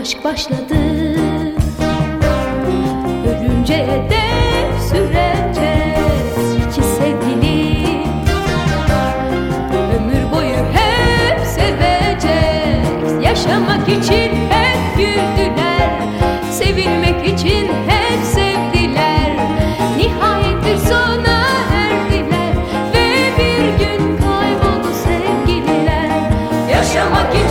aşk başladı. Ölünceye dek süreceğiz iki sevgili. Ömür boyu hep seveceğiz. Yaşamak için hep güldüler. Sevilmek için hep sevdiler. Nihayet bir sona erdiler. Ve bir gün kayboldu sevgililer. Yaşamak için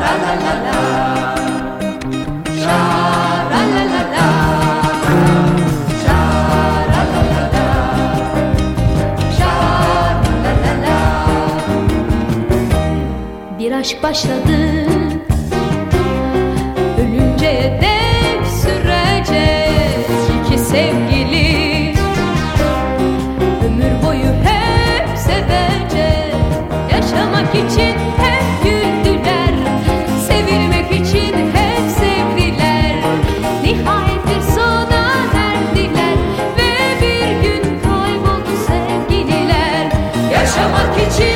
la la la aşk başladı. Ölünceye dek sürecek iki sevgili. Ömür boyu hep sevecek. Yaşamak için hep güldüler. Sevilmek için hep sevdiler. Nihayet bir sona erdiler Ve bir gün kayboldu sevgililer. Yaşamak için